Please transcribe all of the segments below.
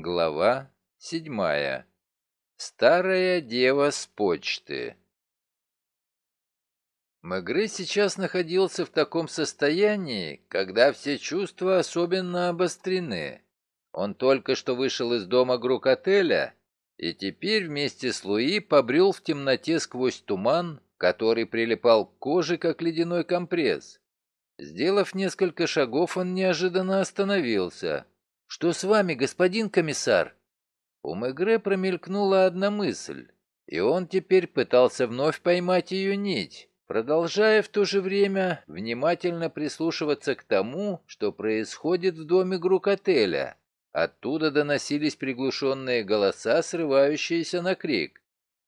Глава седьмая. Старая дева с почты. Мегре сейчас находился в таком состоянии, когда все чувства особенно обострены. Он только что вышел из дома Грук-отеля и теперь вместе с Луи побрел в темноте сквозь туман, который прилипал к коже, как ледяной компресс. Сделав несколько шагов, он неожиданно остановился – «Что с вами, господин комиссар?» У Мегре промелькнула одна мысль, и он теперь пытался вновь поймать ее нить, продолжая в то же время внимательно прислушиваться к тому, что происходит в доме Грук-отеля. Оттуда доносились приглушенные голоса, срывающиеся на крик.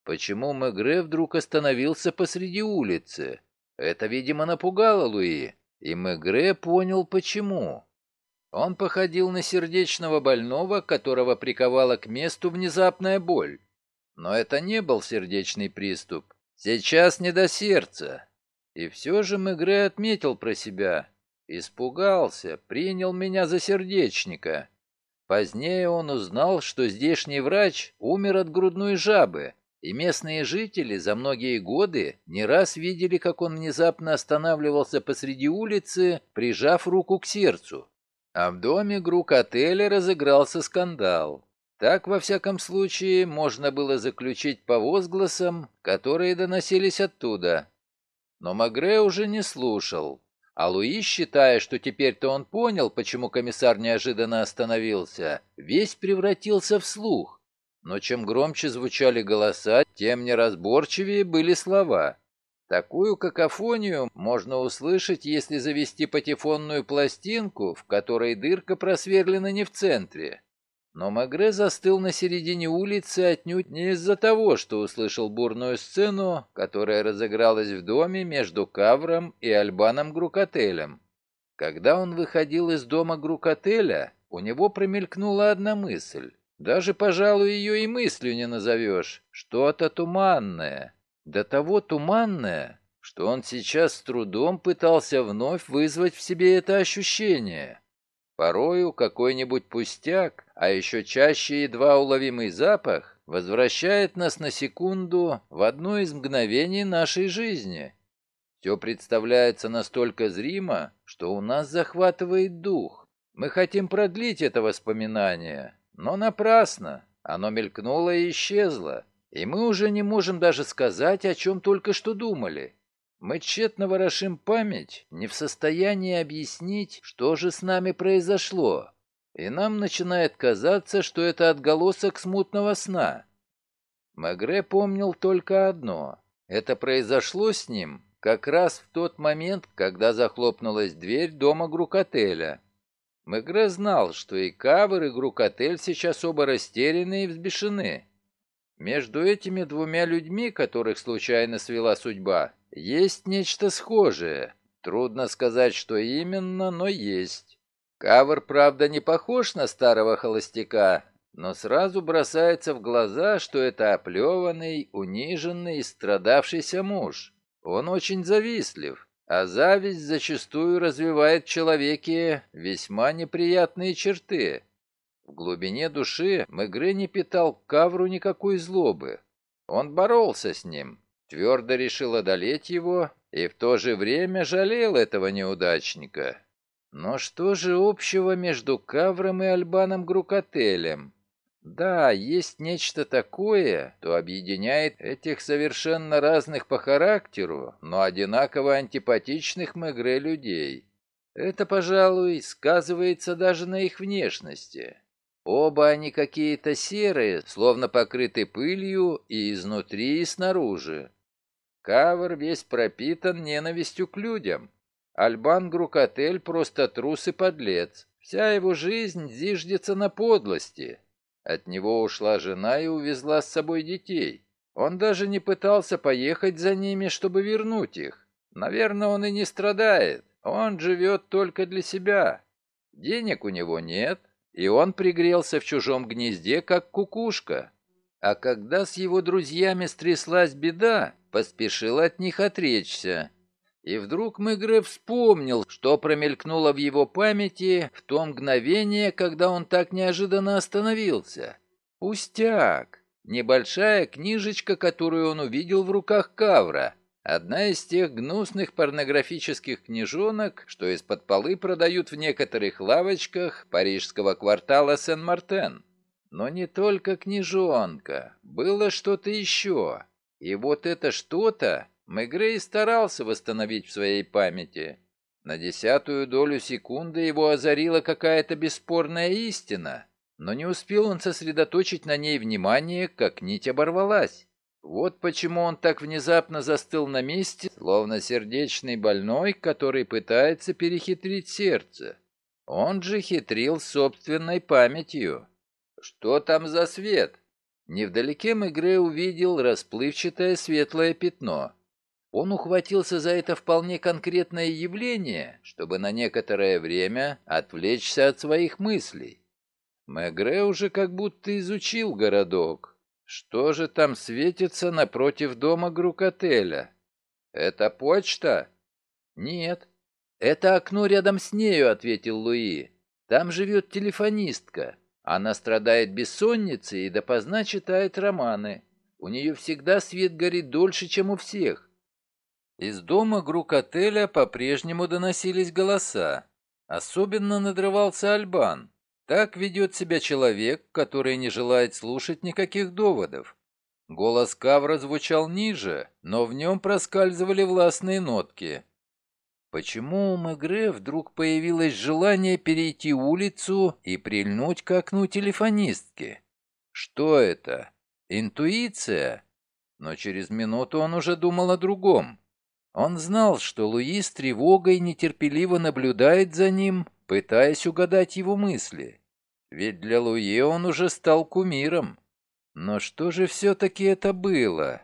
Почему Мегре вдруг остановился посреди улицы? Это, видимо, напугало Луи, и Мегре понял, почему. Он походил на сердечного больного, которого приковала к месту внезапная боль. Но это не был сердечный приступ. Сейчас не до сердца. И все же Мегре отметил про себя. Испугался, принял меня за сердечника. Позднее он узнал, что здешний врач умер от грудной жабы, и местные жители за многие годы не раз видели, как он внезапно останавливался посреди улицы, прижав руку к сердцу. А в доме Грук отеля разыгрался скандал. Так, во всяком случае, можно было заключить по возгласам, которые доносились оттуда. Но Магре уже не слушал. А Луи, считая, что теперь-то он понял, почему комиссар неожиданно остановился, весь превратился в слух. Но чем громче звучали голоса, тем неразборчивее были слова. Такую какофонию можно услышать, если завести патефонную пластинку, в которой дырка просверлена не в центре. Но Магре застыл на середине улицы отнюдь не из-за того, что услышал бурную сцену, которая разыгралась в доме между Кавром и Альбаном Грукотелем. Когда он выходил из дома Грукотеля, у него промелькнула одна мысль. Даже, пожалуй, ее и мыслью не назовешь. Что-то туманное, до того туманное, что он сейчас с трудом пытался вновь вызвать в себе это ощущение. Порою какой-нибудь пустяк, а еще чаще едва уловимый запах, возвращает нас на секунду в одно из мгновений нашей жизни. Все представляется настолько зримо, что у нас захватывает дух. Мы хотим продлить это воспоминание, но напрасно. Оно мелькнуло и исчезло. И мы уже не можем даже сказать, о чем только что думали. Мы тщетно ворошим память, не в состоянии объяснить, что же с нами произошло. И нам начинает казаться, что это отголосок смутного сна. Магре помнил только одно. Это произошло с ним как раз в тот момент, когда захлопнулась дверь дома Грукотеля. Мегре знал, что и Кавер, и Грукотель сейчас оба растеряны и взбешены. Между этими двумя людьми, которых случайно свела судьба, есть нечто схожее. Трудно сказать, что именно, но есть. Кавр, правда, не похож на старого холостяка, но сразу бросается в глаза, что это оплеванный, униженный и страдавшийся муж. Он очень завистлив, а зависть зачастую развивает в человеке весьма неприятные черты. В глубине души Мегре не питал Кавру никакой злобы. Он боролся с ним, твердо решил одолеть его и в то же время жалел этого неудачника. Но что же общего между Кавром и Альбаном Грукотелем? Да, есть нечто такое, что объединяет этих совершенно разных по характеру, но одинаково антипатичных Мегре людей. Это, пожалуй, сказывается даже на их внешности. Оба они какие-то серые, словно покрыты пылью и изнутри, и снаружи. Кавер весь пропитан ненавистью к людям. Альбан Грукотель просто трус и подлец. Вся его жизнь зиждется на подлости. От него ушла жена и увезла с собой детей. Он даже не пытался поехать за ними, чтобы вернуть их. Наверное, он и не страдает. Он живет только для себя. Денег у него нет, и он пригрелся в чужом гнезде, как кукушка. А когда с его друзьями стряслась беда, поспешил от них отречься. И вдруг Мегре вспомнил, что промелькнуло в его памяти в то мгновение, когда он так неожиданно остановился. Пустяк! Небольшая книжечка, которую он увидел в руках Кавра. Одна из тех гнусных порнографических книжонок, что из-под полы продают в некоторых лавочках парижского квартала Сен-Мартен. Но не только книжонка, было что-то еще. И вот это что-то Мегрей старался восстановить в своей памяти. На десятую долю секунды его озарила какая-то бесспорная истина, но не успел он сосредоточить на ней внимание, как нить оборвалась. Вот почему он так внезапно застыл на месте, словно сердечный больной, который пытается перехитрить сердце. Он же хитрил собственной памятью. Что там за свет? Невдалеке Мегре увидел расплывчатое светлое пятно. Он ухватился за это вполне конкретное явление, чтобы на некоторое время отвлечься от своих мыслей. Мегре уже как будто изучил городок. Что же там светится напротив дома Грукотеля? Это почта? Нет. Это окно рядом с нею, ответил Луи. Там живет телефонистка. Она страдает бессонницей и допоздна читает романы. У нее всегда свет горит дольше, чем у всех. Из дома Грук-отеля по-прежнему доносились голоса. Особенно надрывался Альбан. Так ведет себя человек, который не желает слушать никаких доводов. Голос Кавра звучал ниже, но в нем проскальзывали властные нотки. Почему у Мегре вдруг появилось желание перейти улицу и прильнуть к окну телефонистки? Что это? Интуиция? Но через минуту он уже думал о другом. Он знал, что Луи с тревогой нетерпеливо наблюдает за ним, пытаясь угадать его мысли. Ведь для Луи он уже стал кумиром. Но что же все-таки это было?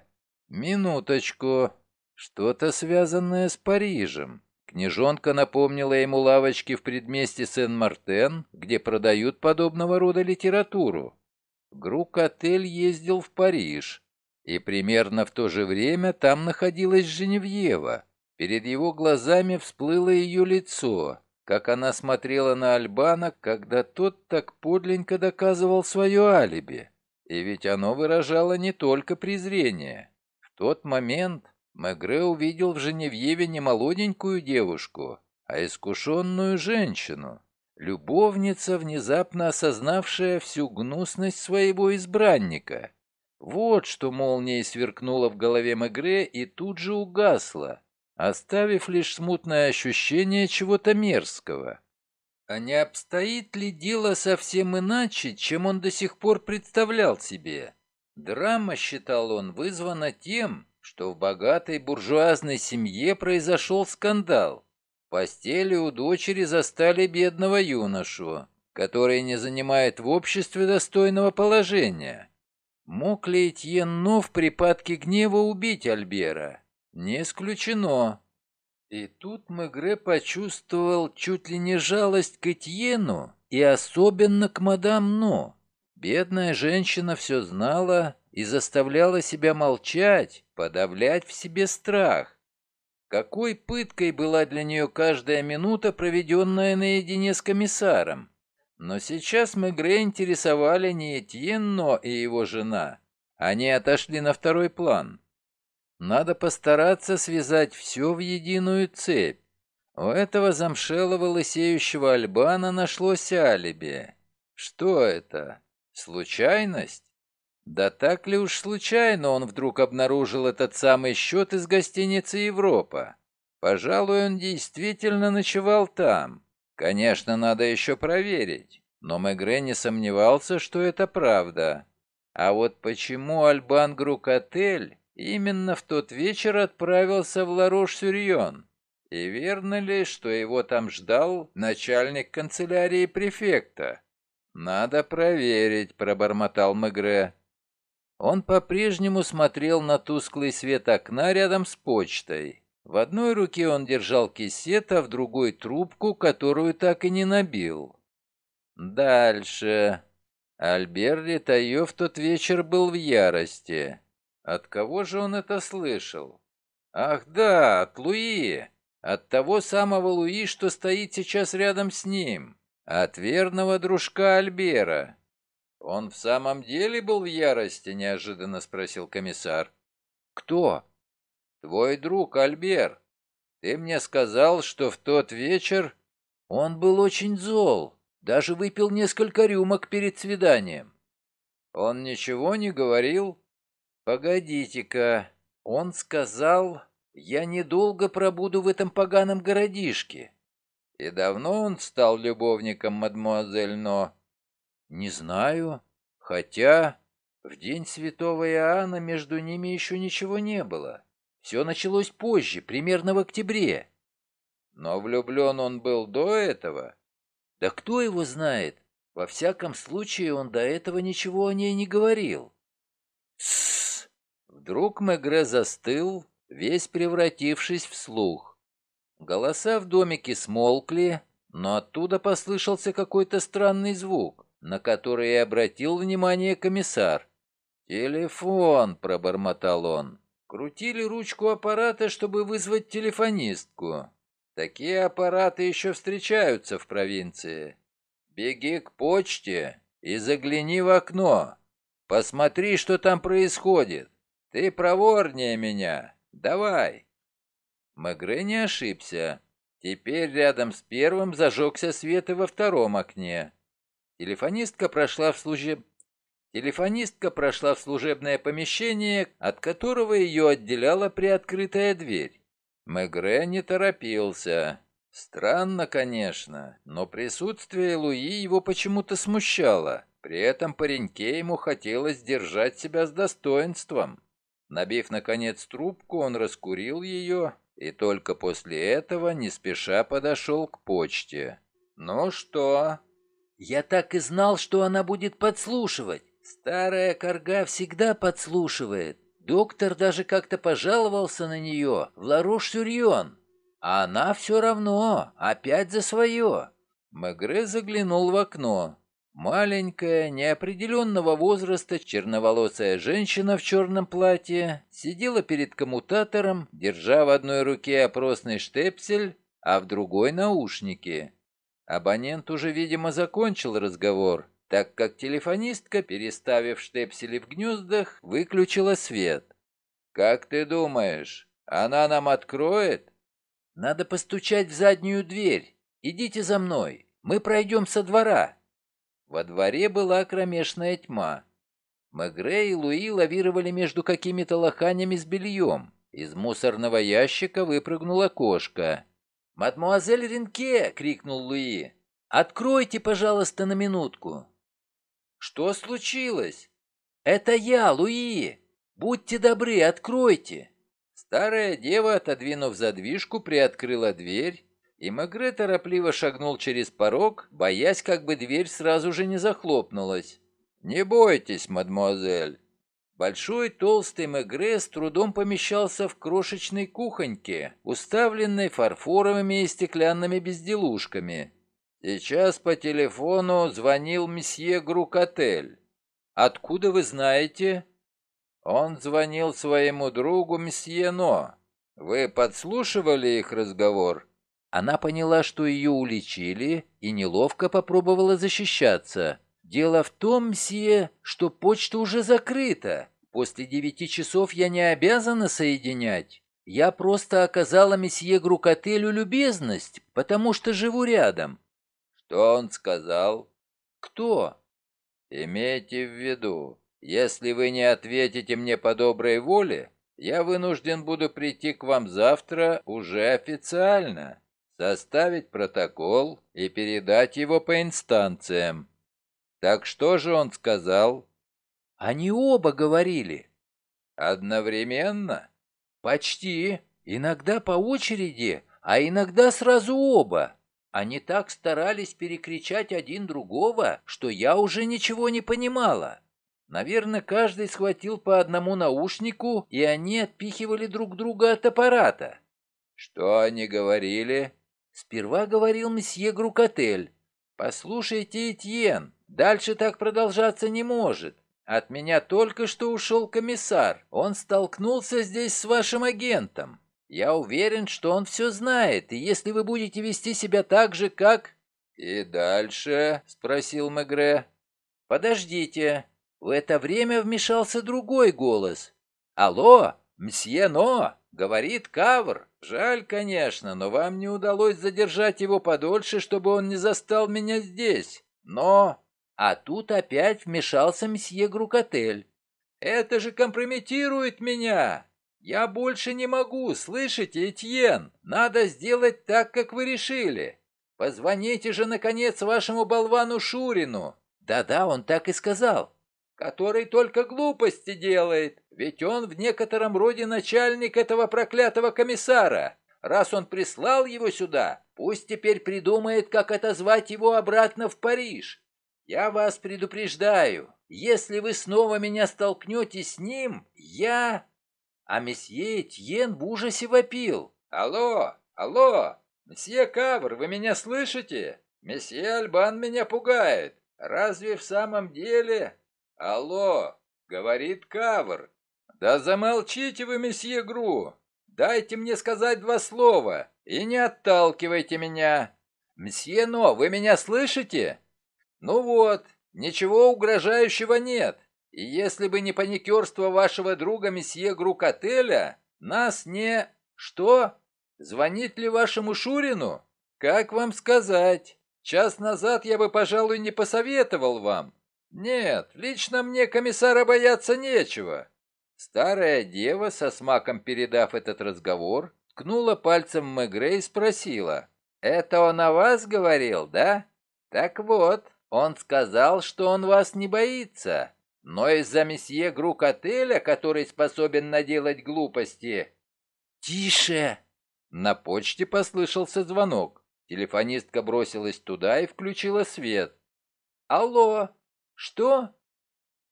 Минуточку. Что-то связанное с Парижем. Книжонка напомнила ему лавочки в предместе Сен-Мартен, где продают подобного рода литературу. Грук-отель ездил в Париж. И примерно в то же время там находилась Женевьева. Перед его глазами всплыло ее лицо, как она смотрела на Альбана, когда тот так подленько доказывал свое алиби. И ведь оно выражало не только презрение. В тот момент Мегре увидел в Женевьеве не молоденькую девушку, а искушенную женщину. Любовница, внезапно осознавшая всю гнусность своего избранника. Вот что молнией сверкнуло в голове Мегре и тут же угасло, оставив лишь смутное ощущение чего-то мерзкого. А не обстоит ли дело совсем иначе, чем он до сих пор представлял себе? Драма, считал он, вызвана тем, что в богатой буржуазной семье произошел скандал. В постели у дочери застали бедного юношу, который не занимает в обществе достойного положения. Мог ли Этьен Но в припадке гнева убить Альбера? Не исключено. И тут Мегре почувствовал чуть ли не жалость к Этьену и особенно к мадам Но. Бедная женщина все знала и заставляла себя молчать, подавлять в себе страх. Какой пыткой была для нее каждая минута, проведенная наедине с комиссаром. Но сейчас Мегре интересовали не Этьен, но и его жена. Они отошли на второй план. Надо постараться связать все в единую цепь. У этого замшелого лысеющего Альбана нашлось алиби. Что это? Случайность? Да так ли уж случайно он вдруг обнаружил этот самый счет из гостиницы «Европа»? Пожалуй, он действительно ночевал там. Конечно, надо еще проверить, но Мегре не сомневался, что это правда. А вот почему Альбан Грукотель именно в тот вечер отправился в Ларош-Сюрьон? И верно ли, что его там ждал начальник канцелярии префекта? «Надо проверить», — пробормотал Мегре. Он по-прежнему смотрел на тусклый свет окна рядом с почтой. В одной руке он держал кисет, а в другой трубку, которую так и не набил. Дальше. Альбер Летайо в тот вечер был в ярости. От кого же он это слышал? Ах да, от Луи. От того самого Луи, что стоит сейчас рядом с ним. От верного дружка Альбера. «Он в самом деле был в ярости?» — неожиданно спросил комиссар. «Кто?» «Твой друг Альбер. Ты мне сказал, что в тот вечер он был очень зол, даже выпил несколько рюмок перед свиданием. Он ничего не говорил? Погодите-ка, он сказал, я недолго пробуду в этом поганом городишке. И давно он стал любовником мадемуазель Но? Не знаю, хотя в день святого Иоанна между ними еще ничего не было. Все началось позже, примерно в октябре. Но влюблен он был до этого? Да кто его знает? Во всяком случае, он до этого ничего о ней не говорил. Тссс! Вдруг Мегре застыл, весь превратившись в слух. Голоса в домике смолкли, но оттуда послышался какой-то странный звук, на который и обратил внимание комиссар. «Телефон!» — пробормотал он. Крутили ручку аппарата, чтобы вызвать телефонистку. Такие аппараты еще встречаются в провинции. Беги к почте и загляни в окно. Посмотри, что там происходит. Ты проворнее меня. Давай. Мегре не ошибся. Теперь рядом с первым зажегся свет и во втором окне. Телефонистка прошла в служеб... Телефонистка прошла в служебное помещение, от которого ее отделяла приоткрытая дверь. Мегре не торопился. Странно, конечно, но присутствие Луи его почему-то смущало. При этом пареньке ему хотелось держать себя с достоинством. Набив, наконец, трубку, он раскурил ее и только после этого не спеша подошел к почте. «Ну что?» «Я так и знал, что она будет подслушивать. Старая корга всегда подслушивает. Доктор даже как-то пожаловался на нее в Ларош-Сюрьон. А она все равно, опять за свое. Мегре заглянул в окно. Маленькая, неопределенного возраста, черноволосая женщина в черном платье сидела перед коммутатором, держа в одной руке опросный штепсель, а в другой наушники. Абонент уже, видимо, закончил разговор так как телефонистка, переставив штепсели в гнездах, выключила свет. «Как ты думаешь, она нам откроет?» «Надо постучать в заднюю дверь. Идите за мной. Мы пройдем со двора». Во дворе была кромешная тьма. Мегре и Луи лавировали между какими-то лоханями с бельем. Из мусорного ящика выпрыгнула кошка. «Мадмуазель Ренке!» — крикнул Луи. «Откройте, пожалуйста, на минутку!» «Что случилось?» «Это я, Луи! Будьте добры, откройте!» Старая дева, отодвинув задвижку, приоткрыла дверь, и Мегре торопливо шагнул через порог, боясь, как бы дверь сразу же не захлопнулась. «Не бойтесь, мадемуазель!» Большой толстый Мегре с трудом помещался в крошечной кухоньке, уставленной фарфоровыми и стеклянными безделушками. Сейчас по телефону звонил месье Грукотель. Откуда вы знаете? Он звонил своему другу месье Но. Вы подслушивали их разговор? Она поняла, что ее уличили, и неловко попробовала защищаться. Дело в том, месье, что почта уже закрыта. После девяти часов я не обязана соединять. Я просто оказала месье Грукотелю любезность, потому что живу рядом. Что он сказал? Кто? Имейте в виду, если вы не ответите мне по доброй воле, я вынужден буду прийти к вам завтра уже официально, составить протокол и передать его по инстанциям. Так что же он сказал? Они оба говорили. Одновременно? Почти. Иногда по очереди, а иногда сразу оба. Они так старались перекричать один другого, что я уже ничего не понимала. Наверное, каждый схватил по одному наушнику, и они отпихивали друг друга от аппарата. Что они говорили? Сперва говорил месье Грукотель. «Послушайте, Этьен, дальше так продолжаться не может. От меня только что ушел комиссар. Он столкнулся здесь с вашим агентом. Я уверен, что он все знает, и если вы будете вести себя так же, как...» «И дальше?» — спросил Мегре. «Подождите». В это время вмешался другой голос. «Алло, мсье Но!» — говорит Кавр. «Жаль, конечно, но вам не удалось задержать его подольше, чтобы он не застал меня здесь. Но...» А тут опять вмешался мсье Грукотель. «Это же компрометирует меня! Я больше не могу, слышите, Этьен? Надо сделать так, как вы решили. Позвоните же, наконец, вашему болвану Шурину. Да-да, он так и сказал. Который только глупости делает, ведь он в некотором роде начальник этого проклятого комиссара. Раз он прислал его сюда, пусть теперь придумает, как отозвать его обратно в Париж. Я вас предупреждаю, если вы снова меня столкнете с ним, я...» А месье Этьен в ужасе вопил. «Алло, алло, месье Кавр, вы меня слышите? Месье Альбан меня пугает. Разве в самом деле...» «Алло!» — говорит Кавр. «Да замолчите вы, месье Гру! Дайте мне сказать два слова и не отталкивайте меня! Мсье Но, вы меня слышите?» «Ну вот, ничего угрожающего нет, и если бы не паникерство вашего друга месье Грукотеля, нас не... Что? Звонить ли вашему Шурину? Как вам сказать? Час назад я бы, пожалуй, не посоветовал вам. Нет, лично мне комиссара бояться нечего». Старая дева, со смаком передав этот разговор, ткнула пальцем Мегре и спросила. «Это он о вас говорил, да? Так вот, он сказал, что он вас не боится, но из-за месье Грук-отеля, который способен наделать глупости...» «Тише!» На почте послышался звонок. Телефонистка бросилась туда и включила свет. «Алло!» «Что?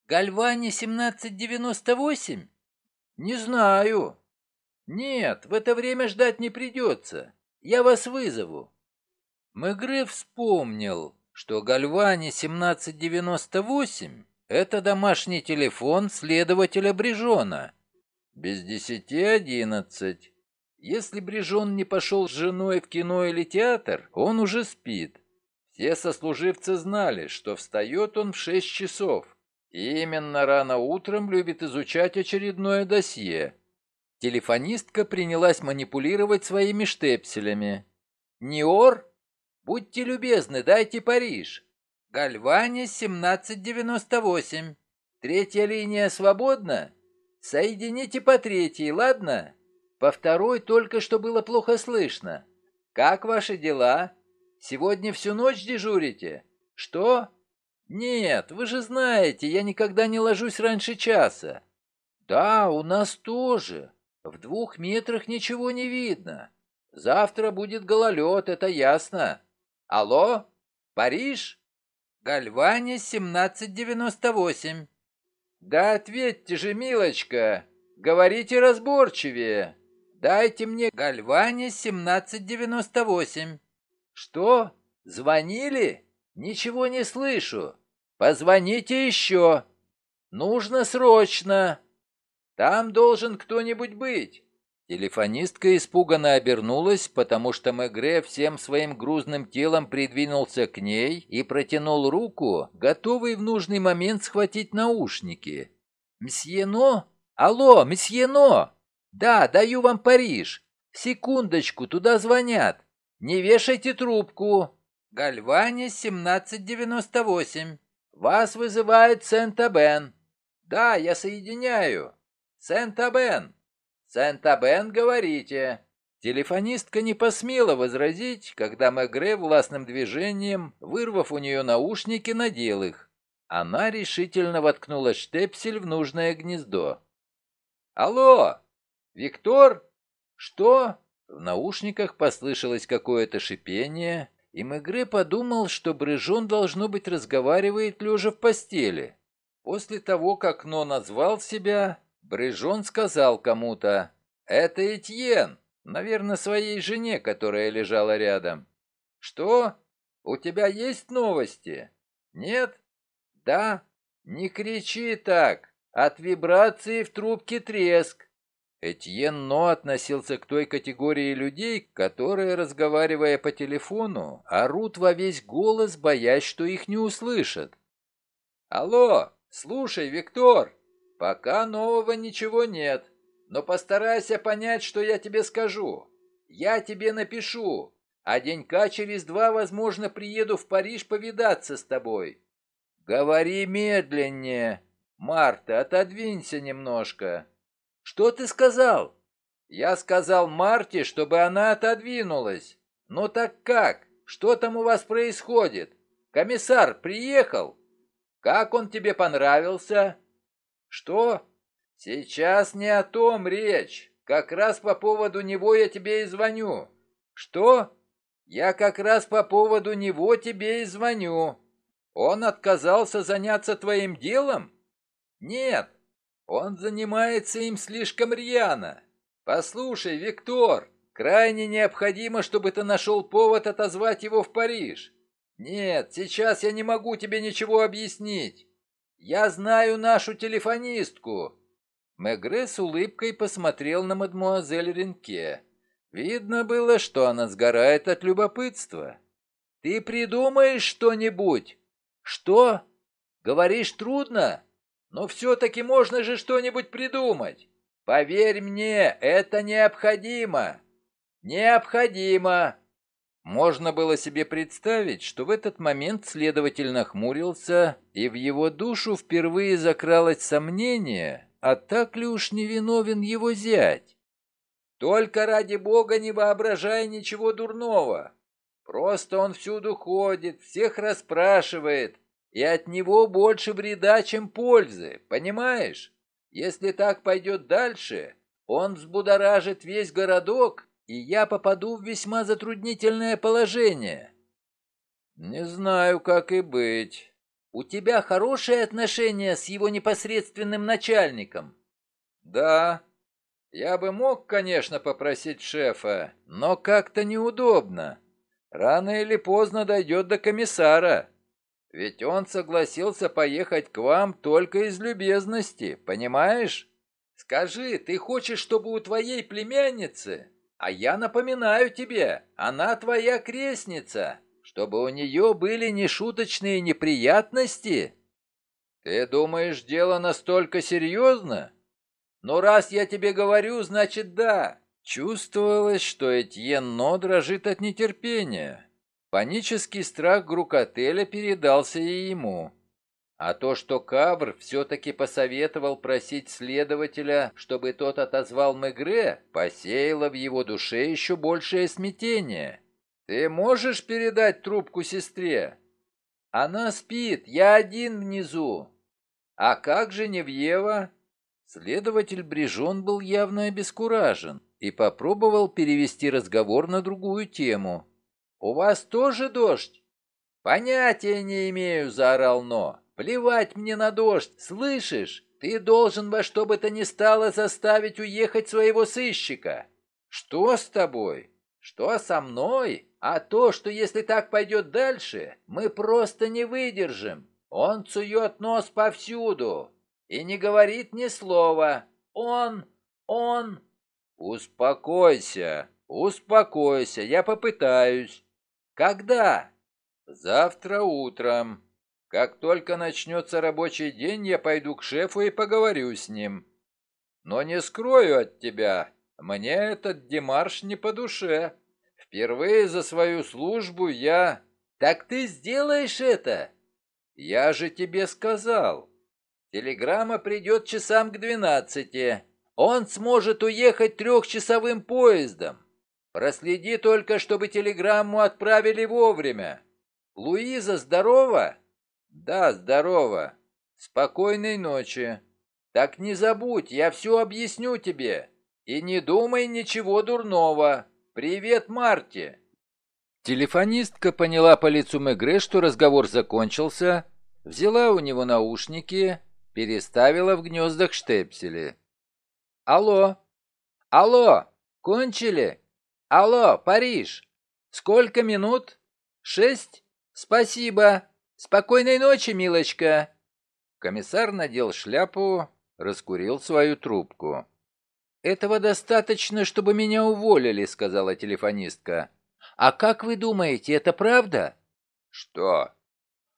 Гальвани 1798?» «Не знаю». «Нет, в это время ждать не придется. Я вас вызову». Мегре вспомнил, что Гальвани 1798 — это домашний телефон следователя Брижона. Без десяти одиннадцать. Если Брижон не пошел с женой в кино или театр, он уже спит. Все сослуживцы знали, что встает он в шесть часов. И именно рано утром любит изучать очередное досье. Телефонистка принялась манипулировать своими штепселями. «Ниор? Будьте любезны, дайте Париж. Гальвани 1798. Третья линия свободна? Соедините по третьей, ладно? По второй только что было плохо слышно. Как ваши дела?» Сегодня всю ночь дежурите? Что? Нет, вы же знаете, я никогда не ложусь раньше часа. Да, у нас тоже. В двух метрах ничего не видно. Завтра будет гололед, это ясно. Алло? Париж? Гальвания 1798. Да ответьте же, милочка. Говорите разборчивее. Дайте мне Гальвания 1798. «Что? Звонили? Ничего не слышу. Позвоните еще. Нужно срочно. Там должен кто-нибудь быть». Телефонистка испуганно обернулась, потому что Мегре всем своим грузным телом придвинулся к ней и протянул руку, готовый в нужный момент схватить наушники. «Мсье Но? Алло, мсье Но! Да, даю вам Париж. Секундочку, туда звонят. Не вешайте трубку. Гальвани 1798. Вас вызывает Сент-Абен. Да, я соединяю. Сент-Абен. Сент-Абен, говорите. Телефонистка не посмела возразить, когда Мегре властным движением, вырвав у нее наушники, надел их. Она решительно воткнула штепсель в нужное гнездо. «Алло! Виктор? Что? В наушниках послышалось какое-то шипение, и Мегре подумал, что Брыжон, должно быть, разговаривает лежа в постели. После того, как Но назвал себя, Брыжон сказал кому-то «Это Этьен, наверное, своей жене, которая лежала рядом». «Что? У тебя есть новости?» «Нет?» «Да?» «Не кричи так! От вибрации в трубке треск!» Этьен Но относился к той категории людей, которые, разговаривая по телефону, орут во весь голос, боясь, что их не услышат. «Алло, слушай, Виктор, пока нового ничего нет, но постарайся понять, что я тебе скажу. Я тебе напишу, а денька через два, возможно, приеду в Париж повидаться с тобой. Говори медленнее. Марта, отодвинься немножко. Что ты сказал? Я сказал Марте, чтобы она отодвинулась. Ну так как? Что там у вас происходит? Комиссар приехал? Как он тебе понравился? Что? Сейчас не о том речь. Как раз по поводу него я тебе и звоню. Что? Я как раз по поводу него тебе и звоню. Он отказался заняться твоим делом? Нет, он занимается им слишком рьяно. Послушай, Виктор, крайне необходимо, чтобы ты нашел повод отозвать его в Париж. Нет, сейчас я не могу тебе ничего объяснить. Я знаю нашу телефонистку. Мегре с улыбкой посмотрел на мадмуазель Ренке. Видно было, что она сгорает от любопытства. Ты придумаешь что-нибудь? Что? Говоришь, трудно? Но все-таки можно же что-нибудь придумать. Поверь мне, это необходимо. Необходимо. Можно было себе представить, что в этот момент следователь нахмурился, и в его душу впервые закралось сомнение, а так ли уж невиновен его зять? Только ради бога не воображай ничего дурного. Просто он всюду ходит, всех расспрашивает, и от него больше вреда, чем пользы, понимаешь? Если так пойдет дальше, он взбудоражит весь городок, и я попаду в весьма затруднительное положение. Не знаю, как и быть. У тебя хорошие отношения с его непосредственным начальником? Да. Я бы мог, конечно, попросить шефа, но как-то неудобно. Рано или поздно дойдет до комиссара. Ведь он согласился поехать к вам только из любезности, понимаешь? Скажи, ты хочешь, чтобы у твоей племянницы, а я напоминаю тебе, она твоя крестница, чтобы у нее были нешуточные неприятности? Ты думаешь, дело настолько серьезно? Но раз я тебе говорю, значит да. Чувствовалось, что Этьен Но дрожит от нетерпения. Панический страх Грукотеля передался и ему. А то, что Кавр все-таки посоветовал просить следователя, чтобы тот отозвал Мегре, посеяло в его душе еще большее смятение. «Ты можешь передать трубку сестре?» «Она спит, я один внизу». «А как же Невьева?» Следователь Брижон был явно обескуражен и попробовал перевести разговор на другую тему. «У вас тоже дождь?» «Понятия не имею», — заорал Но. «Плевать мне на дождь, слышишь? Ты должен во что бы то ни стало заставить уехать своего сыщика». «Что с тобой? Что со мной? А то, что если так пойдет дальше, мы просто не выдержим. Он цует нос повсюду и не говорит ни слова. Он, он...» «Успокойся, успокойся, я попытаюсь. Когда? Завтра утром. Как только начнется рабочий день, я пойду к шефу и поговорю с ним. Но не скрою от тебя, мне этот демарш не по душе. Впервые за свою службу я... Так ты сделаешь это? Я же тебе сказал. Телеграмма придет часам к двенадцати. Он сможет уехать трехчасовым поездом. Проследи только, чтобы телеграмму отправили вовремя. Луиза здорова? Да, здорова. Спокойной ночи. Так не забудь, я все объясню тебе. И не думай ничего дурного. Привет, Марте. Телефонистка поняла по лицу Мегре, что разговор закончился, взяла у него наушники, переставила в гнездах штепсели. «Алло! Алло! Кончили?» «Алло, Париж! Сколько минут? Шесть? Спасибо! Спокойной ночи, милочка!» Комиссар надел шляпу, раскурил свою трубку. «Этого достаточно, чтобы меня уволили», — сказала телефонистка. «А как вы думаете, это правда?» «Что?»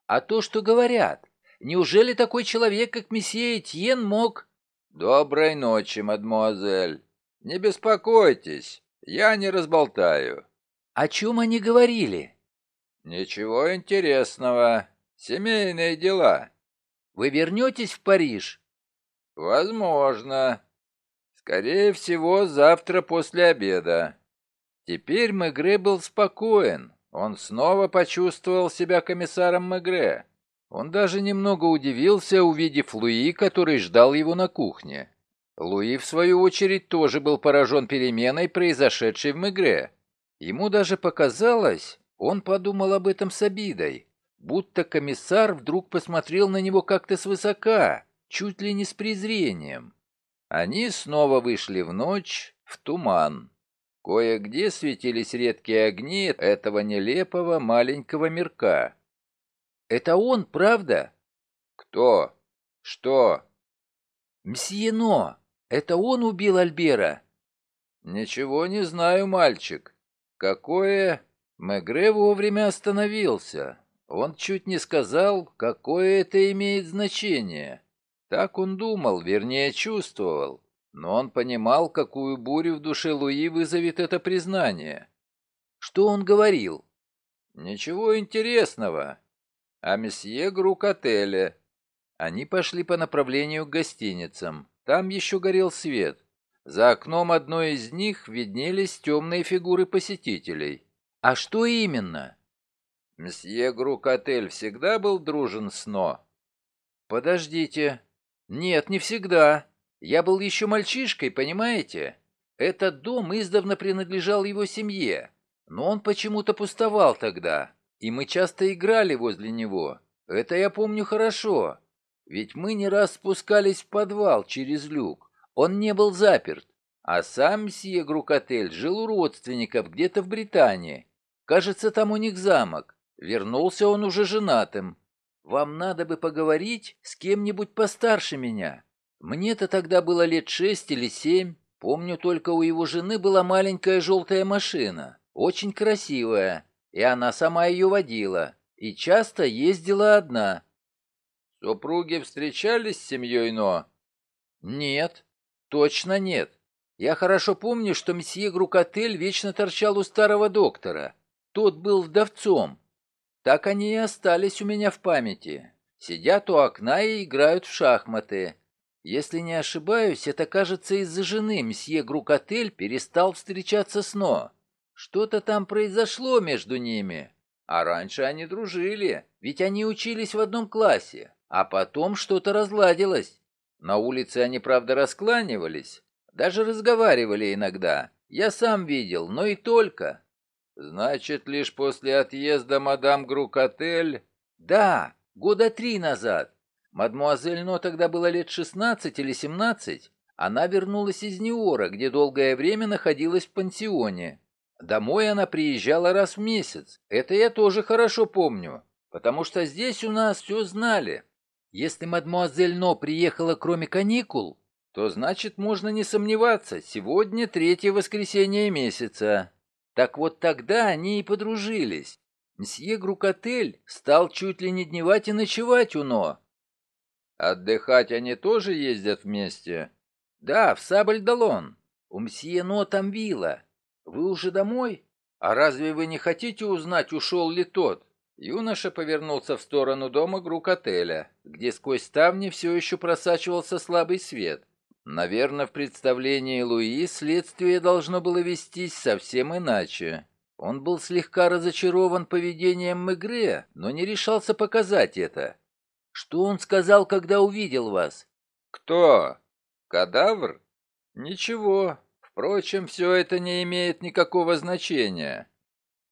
«А то, что говорят. Неужели такой человек, как месье Этьен, мог...» «Доброй ночи, мадмуазель. Не беспокойтесь, я не разболтаю». «О чем они говорили?» «Ничего интересного. Семейные дела». «Вы вернетесь в Париж?» «Возможно. Скорее всего, завтра после обеда». Теперь Мегре был спокоен. Он снова почувствовал себя комиссаром Мегре. Он даже немного удивился, увидев Луи, который ждал его на кухне. Луи, в свою очередь, тоже был поражен переменой, произошедшей в Мегре. Ему даже показалось, он подумал об этом с обидой, будто комиссар вдруг посмотрел на него как-то свысока, чуть ли не с презрением. Они снова вышли в ночь, в туман. Кое-где светились редкие огни этого нелепого маленького мирка. «Это он, правда?» «Кто? Что?» «Мсье Но! Это он убил Альбера?» «Ничего не знаю, мальчик. Какое...» Мегре вовремя остановился. Он чуть не сказал, какое это имеет значение. Так он думал, вернее чувствовал. Но он понимал, какую бурю в душе Луи вызовет это признание. Что он говорил? Ничего интересного. А месье Грук-отеле. Они пошли по направлению к гостиницам. Там еще горел свет. За окном одной из них виднелись темные фигуры посетителей. «А что именно?» «Мсье Грук-отель всегда был дружен с Но?» «Подождите. Нет, не всегда. Я был еще мальчишкой, понимаете? Этот дом издавна принадлежал его семье, но он почему-то пустовал тогда, и мы часто играли возле него. Это я помню хорошо. Ведь мы не раз спускались в подвал через люк. Он не был заперт. А сам мсье Грукотель жил у родственников где-то в Британии. Кажется, там у них замок. Вернулся он уже женатым. Вам надо бы поговорить с кем-нибудь постарше меня. Мне-то тогда было лет шесть или семь. Помню, только у его жены была маленькая желтая машина, очень красивая, и она сама ее водила, и часто ездила одна. Супруги встречались с семьей Но? Нет, точно нет. Я хорошо помню, что месье Грукотель вечно торчал у старого доктора. Тот был вдовцом. Так они и остались у меня в памяти. Сидят у окна и играют в шахматы. Если не ошибаюсь, это, кажется, из-за жены мсье Грукотель перестал встречаться с Но. Что-то там произошло между ними. А раньше они дружили, ведь они учились в одном классе. А потом что-то разладилось. На улице они, правда, раскланивались, даже разговаривали иногда. Я сам видел, но и только. Значит, лишь после отъезда мадам Грукотель? Да, года три назад. Мадмуазель Но тогда было лет шестнадцать или семнадцать. Она вернулась из Неора, где долгое время находилась в пансионе. Домой она приезжала раз в месяц. Это я тоже хорошо помню, потому что здесь у нас все знали. Если мадмуазель Но приехала кроме каникул, то значит можно не сомневаться, сегодня третье воскресенье месяца. Так вот тогда они и подружились. Мсье Грукотель стал чуть ли не дневать и ночевать у Но. Отдыхать они тоже ездят вместе? Да, в Сабль-Далон. У мсье Но там вилла. Вы уже домой? А разве вы не хотите узнать, ушел ли тот? Юноша повернулся в сторону дома Грукотеля, где сквозь ставни все еще просачивался слабый свет. Наверное, в представлении Луи следствие должно было вестись совсем иначе. Он был слегка разочарован поведением Мегре, но не решался показать это. Что он сказал, когда увидел вас? Кто? Кадавр? Ничего. Впрочем, все это не имеет никакого значения.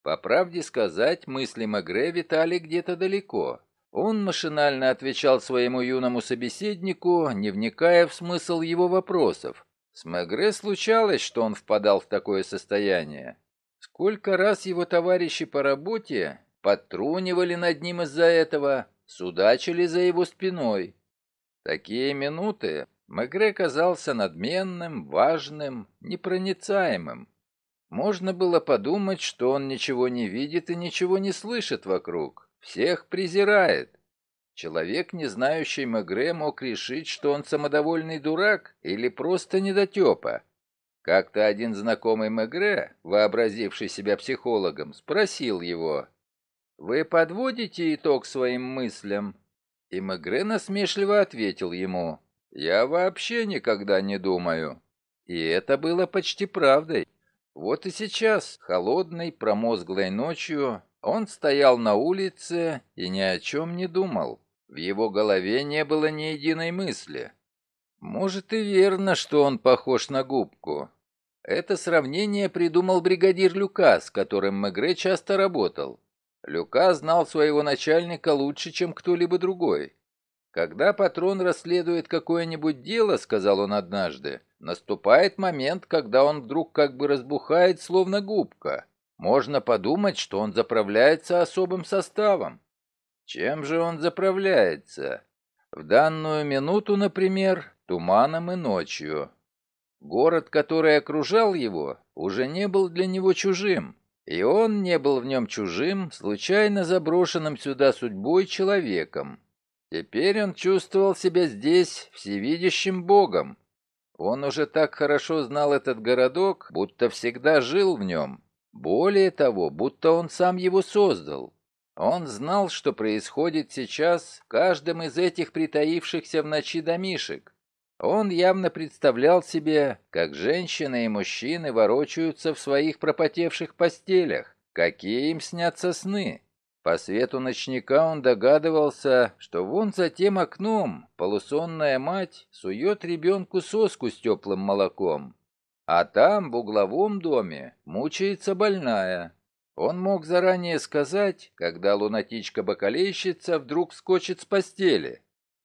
По правде сказать, мысли Мегре витали где-то далеко. Он машинально отвечал своему юному собеседнику, не вникая в смысл его вопросов. С Мегре случалось, что он впадал в такое состояние. Сколько раз его товарищи по работе подтрунивали над ним из-за этого, судачили за его спиной. Такие минуты Мегре казался надменным, важным, непроницаемым. Можно было подумать, что он ничего не видит и ничего не слышит вокруг, всех презирает. Человек, не знающий Мегре, мог решить, что он самодовольный дурак или просто недотепа. Как-то один знакомый Мегре, вообразивший себя психологом, спросил его, «Вы подводите итог своим мыслям?» И Мегре насмешливо ответил ему, «Я вообще никогда не думаю». И это было почти правдой. Вот и сейчас, холодной, промозглой ночью, он стоял на улице и ни о чем не думал. В его голове не было ни единой мысли. Может и верно, что он похож на губку. Это сравнение придумал бригадир Люка, с которым Мегре часто работал. Люка знал своего начальника лучше, чем кто-либо другой. «Когда патрон расследует какое-нибудь дело, — сказал он однажды, — наступает момент, когда он вдруг как бы разбухает, словно губка. Можно подумать, что он заправляется особым составом. Чем же он заправляется? В данную минуту, например, туманом и ночью. Город, который окружал его, уже не был для него чужим. И он не был в нем чужим, случайно заброшенным сюда судьбой человеком. Теперь он чувствовал себя здесь всевидящим Богом. Он уже так хорошо знал этот городок, будто всегда жил в нем. Более того, будто он сам его создал. Он знал, что происходит сейчас в каждом из этих притаившихся в ночи домишек. Он явно представлял себе, как женщины и мужчины ворочаются в своих пропотевших постелях, какие им снятся сны. По свету ночника он догадывался, что вон за тем окном полусонная мать сует ребенку соску с теплым молоком, а там, в угловом доме, мучается больная. Он мог заранее сказать, когда лунатичка-бакалейщица вдруг скочит с постели.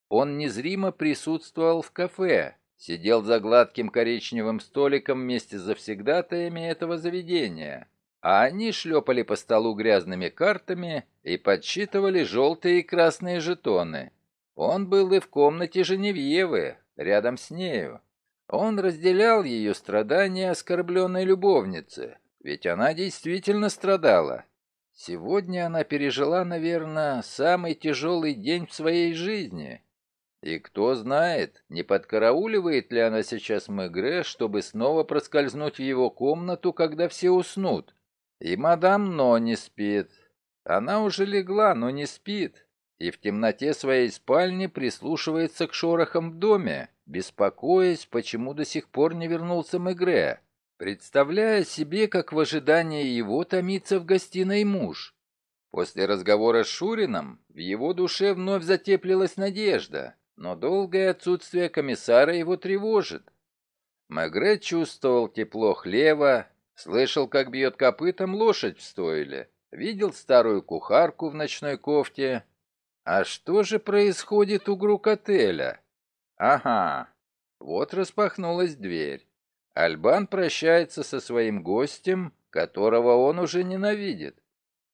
Он незримо присутствовал в кафе, сидел за гладким коричневым столиком вместе с завсегдатаями этого заведения, а они шлепали по столу грязными картами и подсчитывали желтые и красные жетоны. Он был и в комнате Женевьевы, рядом с нею. Он разделял ее страдания оскорбленной любовницы, ведь она действительно страдала. Сегодня она пережила, наверное, самый тяжелый день в своей жизни — и кто знает, не подкарауливает ли она сейчас Мегре, чтобы снова проскользнуть в его комнату, когда все уснут. И мадам Но не спит. Она уже легла, но не спит. И в темноте своей спальни прислушивается к шорохам в доме, беспокоясь, почему до сих пор не вернулся Мегре, представляя себе, как в ожидании его томится в гостиной муж. После разговора с Шурином в его душе вновь затеплилась надежда но долгое отсутствие комиссара его тревожит. Мегре чувствовал тепло хлева, слышал, как бьет копытом лошадь в стойле, видел старую кухарку в ночной кофте. А что же происходит у Грукотеля? Ага, вот распахнулась дверь. Альбан прощается со своим гостем, которого он уже ненавидит.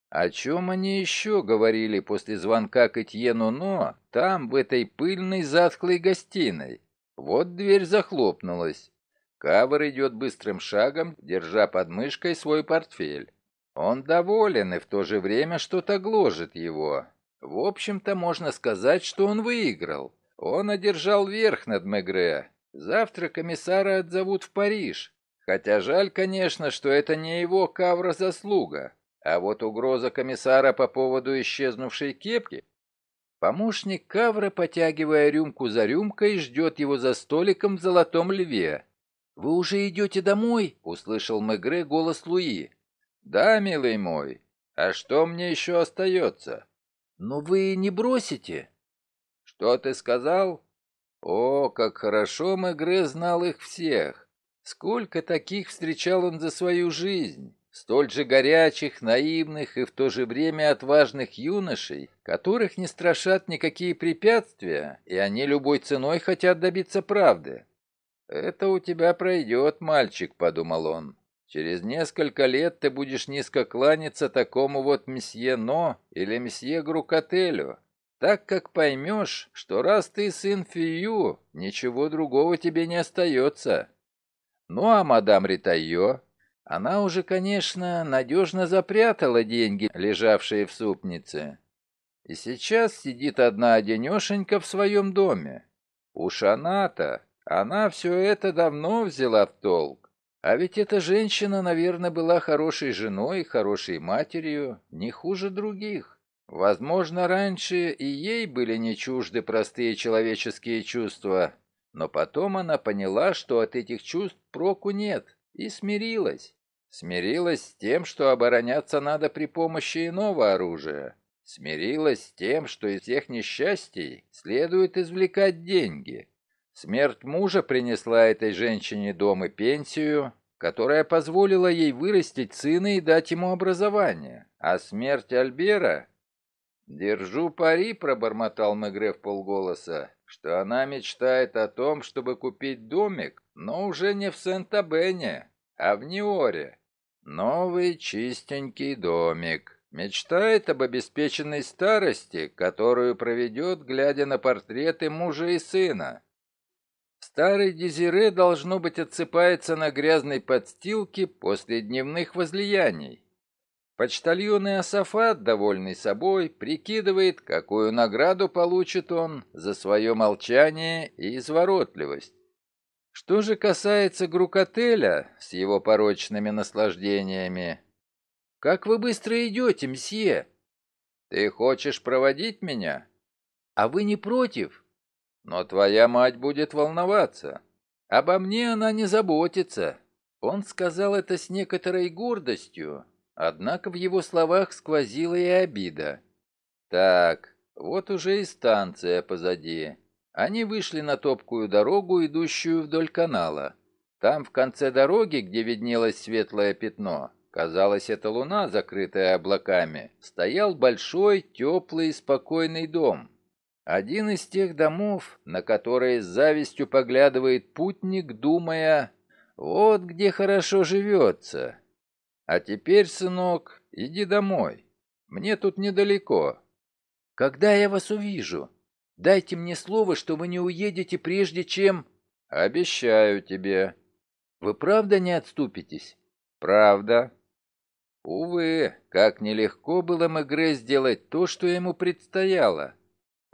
О чем они еще говорили после звонка к Этьену Но, там, в этой пыльной затхлой гостиной? Вот дверь захлопнулась. Кавр идет быстрым шагом, держа под мышкой свой портфель. Он доволен и в то же время что-то гложет его. В общем-то, можно сказать, что он выиграл. Он одержал верх над Мегре. Завтра комиссара отзовут в Париж. Хотя жаль, конечно, что это не его Кавра заслуга. А вот угроза комиссара по поводу исчезнувшей кепки... Помощник Кавра, потягивая рюмку за рюмкой, ждет его за столиком в золотом льве. «Вы уже идете домой?» — услышал Мегре голос Луи. «Да, милый мой. А что мне еще остается?» «Но вы не бросите?» «Что ты сказал?» «О, как хорошо Мегре знал их всех! Сколько таких встречал он за свою жизнь!» столь же горячих, наивных и в то же время отважных юношей, которых не страшат никакие препятствия, и они любой ценой хотят добиться правды. «Это у тебя пройдет, мальчик», — подумал он. «Через несколько лет ты будешь низко кланяться такому вот месье Но или месье Грукотелю. так как поймешь, что раз ты сын Фию, ничего другого тебе не остается. Ну а мадам Ритайо, она уже, конечно, надежно запрятала деньги, лежавшие в супнице. И сейчас сидит одна одинешенька в своем доме. Уж она-то, она все это давно взяла в толк. А ведь эта женщина, наверное, была хорошей женой, хорошей матерью, не хуже других. Возможно, раньше и ей были не чужды простые человеческие чувства, но потом она поняла, что от этих чувств проку нет, и смирилась. Смирилась с тем, что обороняться надо при помощи иного оружия. Смирилась с тем, что из всех несчастий следует извлекать деньги. Смерть мужа принесла этой женщине дом и пенсию, которая позволила ей вырастить сына и дать ему образование. А смерть Альбера «Держу пари», — пробормотал Мегре в полголоса, «что она мечтает о том, чтобы купить домик, но уже не в Сент-Абене, а в Ниоре. Новый чистенький домик. Мечтает об обеспеченной старости, которую проведет, глядя на портреты мужа и сына. Старый Дезире, должно быть, отсыпается на грязной подстилке после дневных возлияний. Почтальон Иосафат, довольный собой, прикидывает, какую награду получит он за свое молчание и изворотливость. Что же касается Грукотеля с его порочными наслаждениями... «Как вы быстро идете, мсье?» «Ты хочешь проводить меня?» «А вы не против?» «Но твоя мать будет волноваться. Обо мне она не заботится». Он сказал это с некоторой гордостью, Однако в его словах сквозила и обида. Так, вот уже и станция позади. Они вышли на топкую дорогу, идущую вдоль канала. Там, в конце дороги, где виднелось светлое пятно, казалось, это луна, закрытая облаками, стоял большой, теплый и спокойный дом. Один из тех домов, на которые с завистью поглядывает путник, думая, вот где хорошо живется, а теперь, сынок, иди домой. Мне тут недалеко. Когда я вас увижу? Дайте мне слово, что вы не уедете прежде, чем... Обещаю тебе. Вы правда не отступитесь? Правда. Увы, как нелегко было Мегре сделать то, что ему предстояло.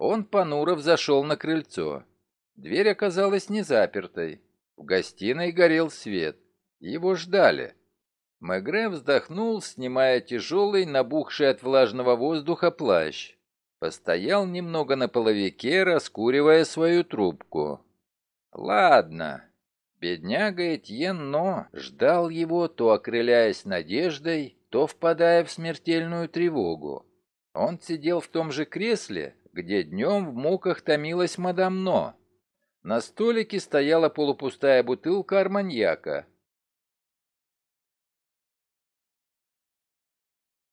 Он, понуров, зашел на крыльцо. Дверь оказалась не запертой. В гостиной горел свет. Его ждали. Мегре вздохнул, снимая тяжелый, набухший от влажного воздуха плащ. Постоял немного на половике, раскуривая свою трубку. «Ладно». Бедняга Этьен Но ждал его, то окрыляясь надеждой, то впадая в смертельную тревогу. Он сидел в том же кресле, где днем в муках томилась мадам Но. На столике стояла полупустая бутылка арманьяка,